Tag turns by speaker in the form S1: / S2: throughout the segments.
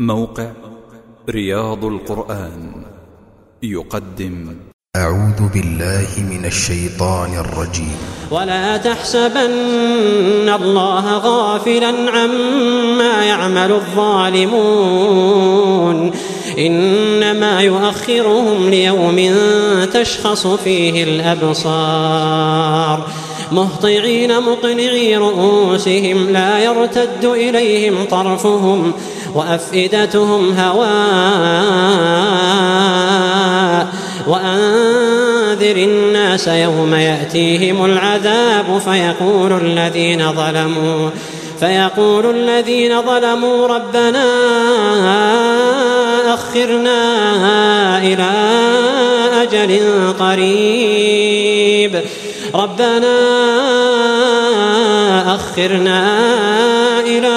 S1: موقع رياض القرآن يقدم.
S2: أعوذ بالله من الشيطان الرجيم.
S3: ولا تحسبن الله غافلا عما يعمل الظالمون. إنما يؤخرهم ليوم تشخص فيه الأبصار. مهطعين مقنعي رؤوسهم لا يرتد إليهم طرفهم. وأفئدتهم هواء. وأنذر الناس يوم يأتيهم العذاب فيقول الذين ظلموا فيقول الذين ظلموا ربنا أخرنا إلى أجل قريب. ربنا أخرنا إلى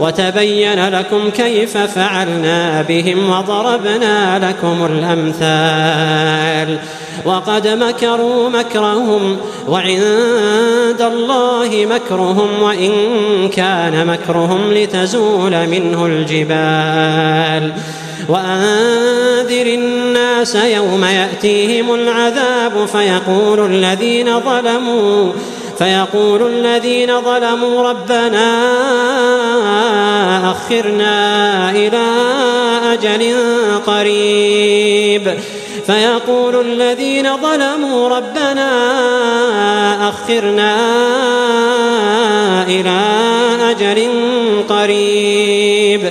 S3: وتبين لكم كيف فعلنا بهم وضربنا لكم الأمثال. وقد مكروا مكرهم وعند الله مكرهم وإن كان مكرهم لتزول منه الجبال. وأنذر الناس يوم يأتيهم العذاب فيقول الذين ظلموا فيقول الذين ظلموا ربنا أخرنا إلى أجل قريب. فيقول الذين ظلموا ربنا أخرنا إلى أجل قريب.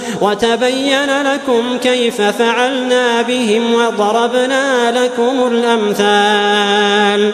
S3: وتبين لكم كيف فعلنا بهم وضربنا لكم الأمثال.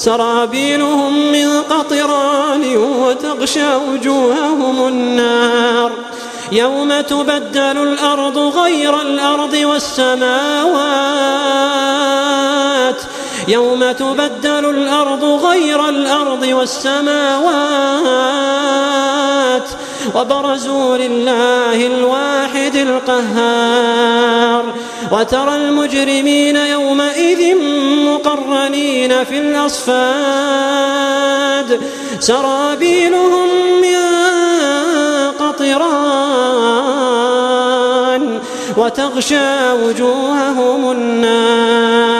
S3: سرابيلهم من قطران وتغشى وجوههم النار. يوم تبدل الأرض غير الأرض والسماوات. يوم تبدل الأرض غير الأرض والسماوات. وبرزوا لله الواحد القهار. وترى المجرمين يومئذ مقرنين في الأصفاد. سرابيلهم من قطران وتغشى وجوههم النار.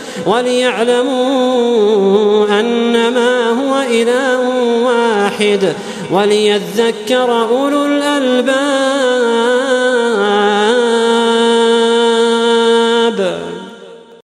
S3: وليعلموا أنما هو إله واحد وليذكر أولو الألباب